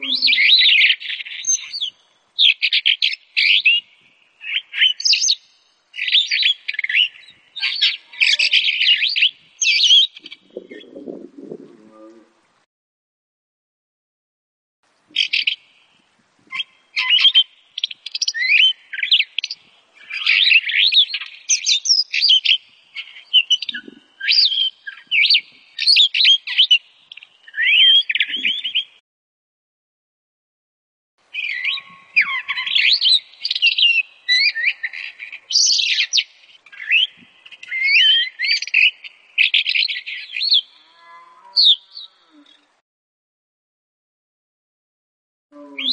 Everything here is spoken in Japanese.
room. You